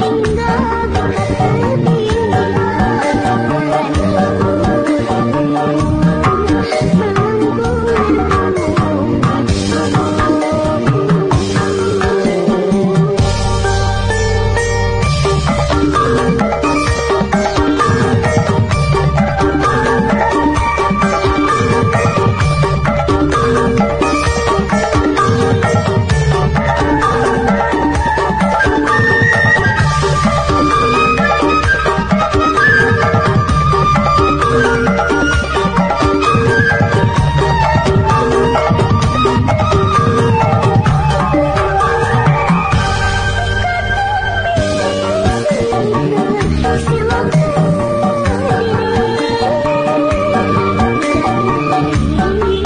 Bunga